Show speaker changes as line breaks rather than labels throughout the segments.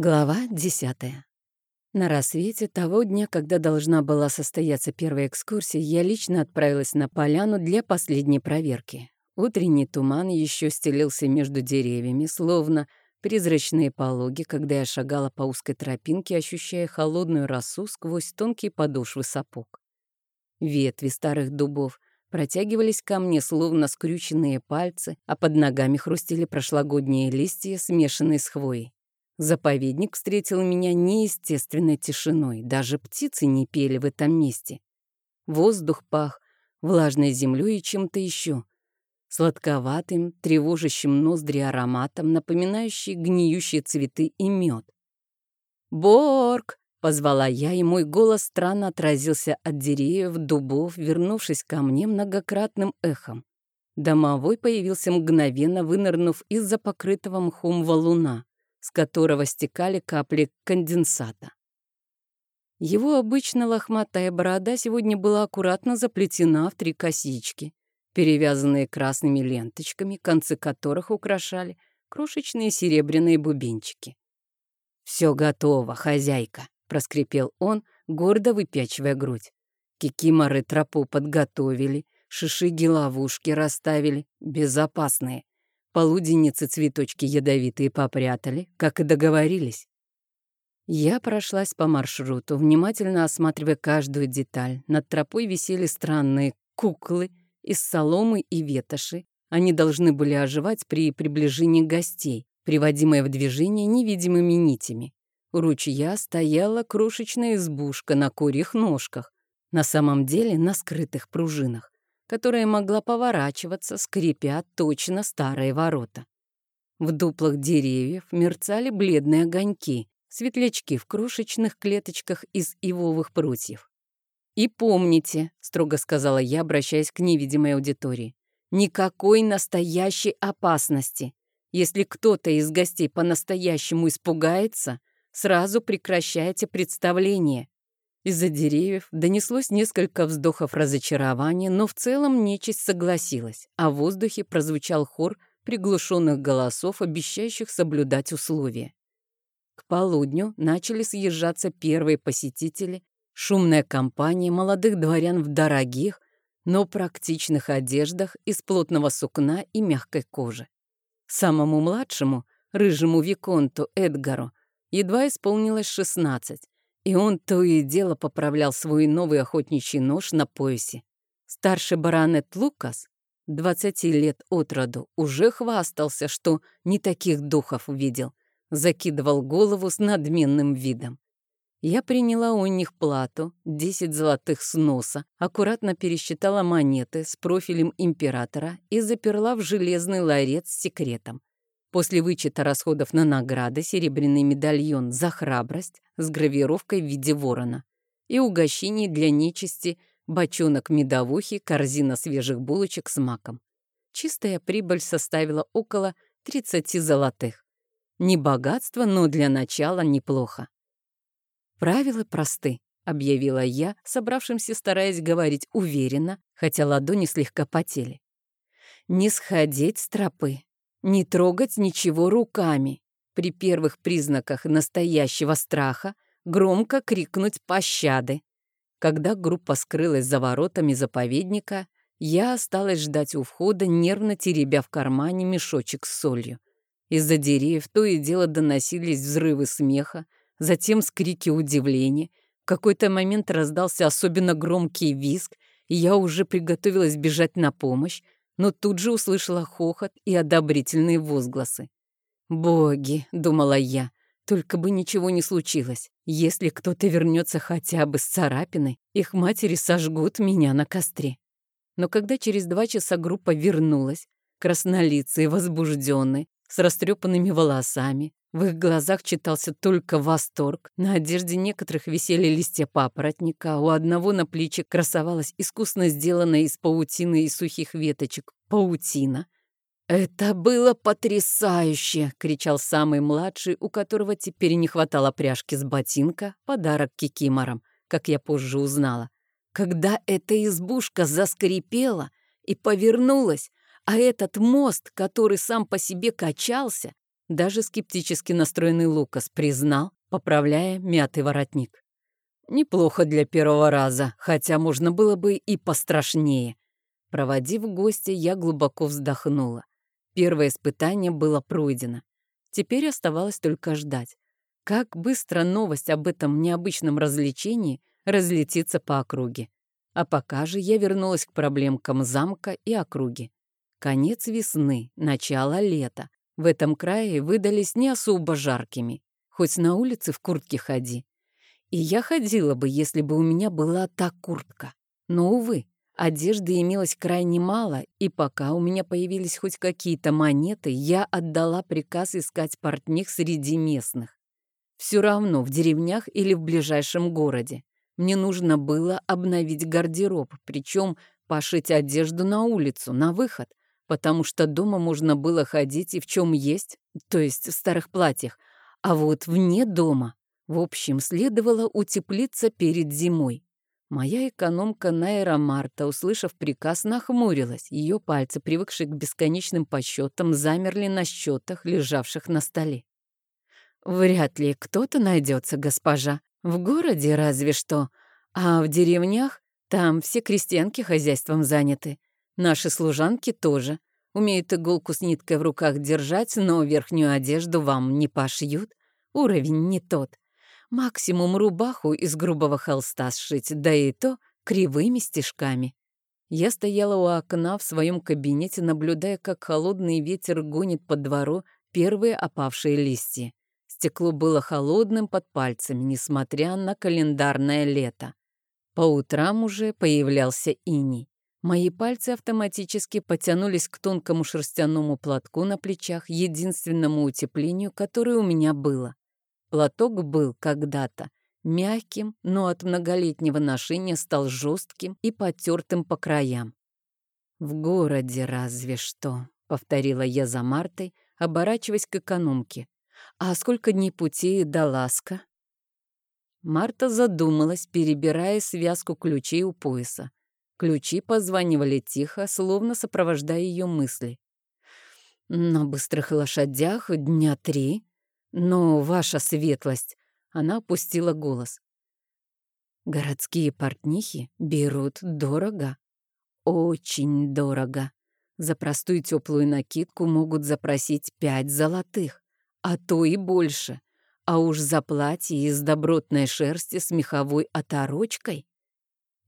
Глава десятая. На рассвете того дня, когда должна была состояться первая экскурсия, я лично отправилась на поляну для последней проверки. Утренний туман еще стелился между деревьями, словно призрачные пологи, когда я шагала по узкой тропинке, ощущая холодную росу сквозь тонкие подошвы сапог. Ветви старых дубов протягивались ко мне, словно скрюченные пальцы, а под ногами хрустели прошлогодние листья, смешанные с хвоей. Заповедник встретил меня неестественной тишиной, даже птицы не пели в этом месте. Воздух пах влажной землей и чем-то еще, сладковатым, тревожащим ноздри ароматом, напоминающий гниющие цветы и мед. «Борг!» — позвала я, и мой голос странно отразился от деревьев, дубов, вернувшись ко мне многократным эхом. Домовой появился мгновенно, вынырнув из-за покрытого мхом валуна с которого стекали капли конденсата. Его обычно лохматая борода сегодня была аккуратно заплетена в три косички, перевязанные красными ленточками, концы которых украшали крошечные серебряные бубенчики. «Все готово, хозяйка», — проскрипел он, гордо выпячивая грудь. Кикиморы тропу подготовили, шишиги-ловушки расставили, безопасные. Полуденницы цветочки ядовитые попрятали, как и договорились. Я прошлась по маршруту, внимательно осматривая каждую деталь. Над тропой висели странные куклы из соломы и ветоши. Они должны были оживать при приближении гостей, приводимые в движение невидимыми нитями. У ручья стояла крошечная избушка на курьих ножках, на самом деле на скрытых пружинах которая могла поворачиваться, скрипя точно старые ворота. В дуплах деревьев мерцали бледные огоньки, светлячки в крошечных клеточках из ивовых прутьев. «И помните», — строго сказала я, обращаясь к невидимой аудитории, «никакой настоящей опасности. Если кто-то из гостей по-настоящему испугается, сразу прекращайте представление. Из-за деревьев донеслось несколько вздохов разочарования, но в целом нечисть согласилась, а в воздухе прозвучал хор приглушенных голосов, обещающих соблюдать условия. К полудню начали съезжаться первые посетители, шумная компания молодых дворян в дорогих, но практичных одеждах из плотного сукна и мягкой кожи. Самому младшему, рыжему виконту Эдгару, едва исполнилось шестнадцать, и он то и дело поправлял свой новый охотничий нож на поясе. Старший баронет Лукас, 20 лет от роду, уже хвастался, что не таких духов видел, закидывал голову с надменным видом. Я приняла у них плату, 10 золотых с носа, аккуратно пересчитала монеты с профилем императора и заперла в железный ларец с секретом. После вычета расходов на награды серебряный медальон за храбрость с гравировкой в виде ворона и угощений для нечисти, бочонок медовухи, корзина свежих булочек с маком. Чистая прибыль составила около 30 золотых. Не богатство, но для начала неплохо. Правила просты, объявила я, собравшимся стараясь говорить уверенно, хотя ладони слегка потели. Не сходить с тропы, не трогать ничего руками. При первых признаках настоящего страха громко крикнуть пощады. Когда группа скрылась за воротами заповедника, я осталась ждать у входа, нервно теребя в кармане мешочек с солью. Из-за деревьев то и дело доносились взрывы смеха, затем скрики удивления. В какой-то момент раздался особенно громкий визг, и я уже приготовилась бежать на помощь, но тут же услышала хохот и одобрительные возгласы. «Боги», — думала я, — «только бы ничего не случилось. Если кто-то вернется хотя бы с царапиной, их матери сожгут меня на костре». Но когда через два часа группа вернулась, краснолицые, возбужденные, с растрепанными волосами, в их глазах читался только восторг. На одежде некоторых висели листья папоротника, у одного на плече красовалась искусно сделанная из паутины и сухих веточек паутина. «Это было потрясающе!» — кричал самый младший, у которого теперь не хватало пряжки с ботинка, подарок кикиморам, как я позже узнала. Когда эта избушка заскрипела и повернулась, а этот мост, который сам по себе качался, Даже скептически настроенный Лукас признал, поправляя мятый воротник. Неплохо для первого раза, хотя можно было бы и пострашнее. Проводив гостя, я глубоко вздохнула. Первое испытание было пройдено. Теперь оставалось только ждать. Как быстро новость об этом необычном развлечении разлетится по округе. А пока же я вернулась к проблемкам замка и округи. Конец весны, начало лета. В этом крае выдались не особо жаркими. Хоть на улице в куртке ходи. И я ходила бы, если бы у меня была та куртка. Но, увы, одежды имелось крайне мало, и пока у меня появились хоть какие-то монеты, я отдала приказ искать портних среди местных. Все равно, в деревнях или в ближайшем городе. Мне нужно было обновить гардероб, причем пошить одежду на улицу, на выход, потому что дома можно было ходить и в чем есть, то есть в старых платьях, а вот вне дома в общем, следовало утеплиться перед зимой. Моя экономка Найра Марта, услышав приказ, нахмурилась. Ее пальцы, привыкшие к бесконечным подсчетам, замерли на счетах, лежавших на столе. «Вряд ли кто-то найдется, госпожа. В городе разве что. А в деревнях там все крестьянки хозяйством заняты. Наши служанки тоже. Умеют иголку с ниткой в руках держать, но верхнюю одежду вам не пошьют. Уровень не тот. Максимум рубаху из грубого холста сшить, да и то кривыми стежками. Я стояла у окна в своем кабинете, наблюдая, как холодный ветер гонит по двору первые опавшие листья. Стекло было холодным под пальцами, несмотря на календарное лето. По утрам уже появлялся иней. Мои пальцы автоматически потянулись к тонкому шерстяному платку на плечах, единственному утеплению, которое у меня было. Платок был когда-то мягким, но от многолетнего ношения стал жестким и потертым по краям. «В городе разве что», — повторила я за Мартой, оборачиваясь к экономке. «А сколько дней пути до Ласка?» Марта задумалась, перебирая связку ключей у пояса. Ключи позванивали тихо, словно сопровождая ее мысли. «На быстрых лошадях дня три», «Но, ваша светлость!» — она опустила голос. «Городские портнихи берут дорого. Очень дорого. За простую теплую накидку могут запросить пять золотых, а то и больше. А уж за платье из добротной шерсти с меховой оторочкой.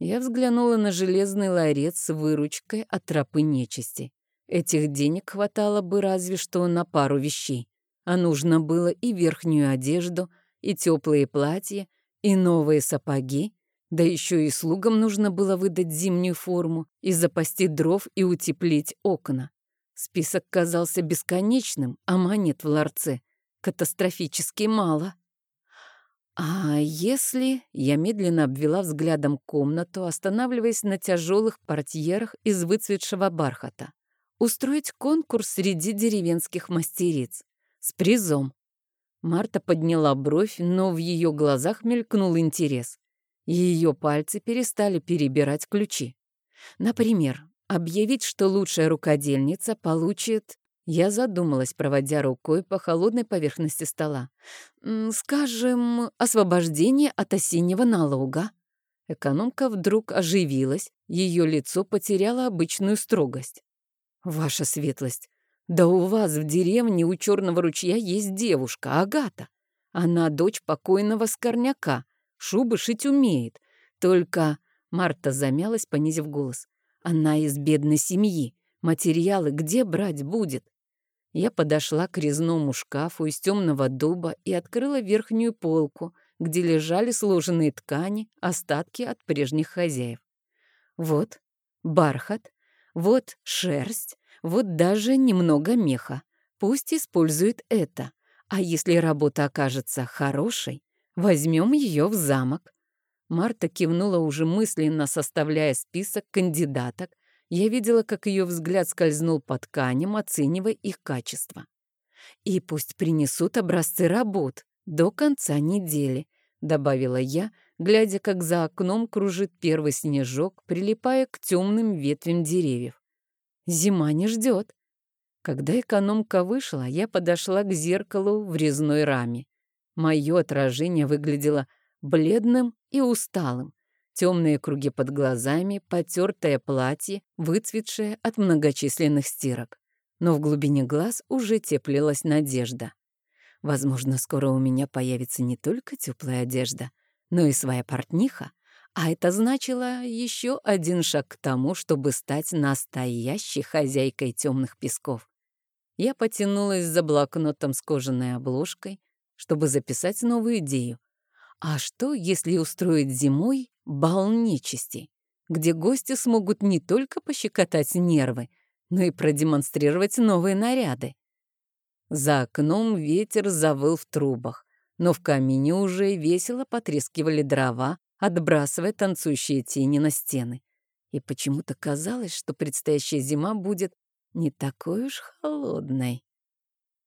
Я взглянула на железный ларец с выручкой от тропы нечисти. Этих денег хватало бы разве что на пару вещей а нужно было и верхнюю одежду, и теплые платья, и новые сапоги, да еще и слугам нужно было выдать зимнюю форму и запасти дров и утеплить окна. Список казался бесконечным, а монет в ларце катастрофически мало. А если... Я медленно обвела взглядом комнату, останавливаясь на тяжелых портьерах из выцветшего бархата. Устроить конкурс среди деревенских мастериц. С призом. Марта подняла бровь, но в ее глазах мелькнул интерес. Ее пальцы перестали перебирать ключи. Например, объявить, что лучшая рукодельница получит... Я задумалась, проводя рукой по холодной поверхности стола. Скажем, освобождение от осеннего налога. Экономка вдруг оживилась, ее лицо потеряло обычную строгость. «Ваша светлость, да у вас в деревне у Черного ручья есть девушка, Агата. Она дочь покойного Скорняка, шубы шить умеет. Только...» Марта замялась, понизив голос. «Она из бедной семьи. Материалы где брать будет?» Я подошла к резному шкафу из темного дуба и открыла верхнюю полку, где лежали сложенные ткани, остатки от прежних хозяев. Вот бархат, вот шерсть, вот даже немного меха. Пусть использует это. А если работа окажется хорошей, возьмем ее в замок. Марта кивнула уже мысленно, составляя список кандидаток. Я видела, как ее взгляд скользнул по тканям, оценивая их качество. «И пусть принесут образцы работ до конца недели», — добавила я, глядя, как за окном кружит первый снежок, прилипая к темным ветвям деревьев. Зима не ждет. Когда экономка вышла, я подошла к зеркалу в резной раме. Мое отражение выглядело бледным и усталым. Темные круги под глазами, потертое платье, выцветшее от многочисленных стирок. Но в глубине глаз уже теплилась надежда. Возможно, скоро у меня появится не только теплая одежда, но и своя портниха, а это значило еще один шаг к тому, чтобы стать настоящей хозяйкой темных песков. Я потянулась за блокнотом с кожаной обложкой, чтобы записать новую идею. А что, если устроить зимой бал нечисти, где гости смогут не только пощекотать нервы, но и продемонстрировать новые наряды? За окном ветер завыл в трубах, но в камине уже весело потрескивали дрова, отбрасывая танцующие тени на стены. И почему-то казалось, что предстоящая зима будет не такой уж холодной.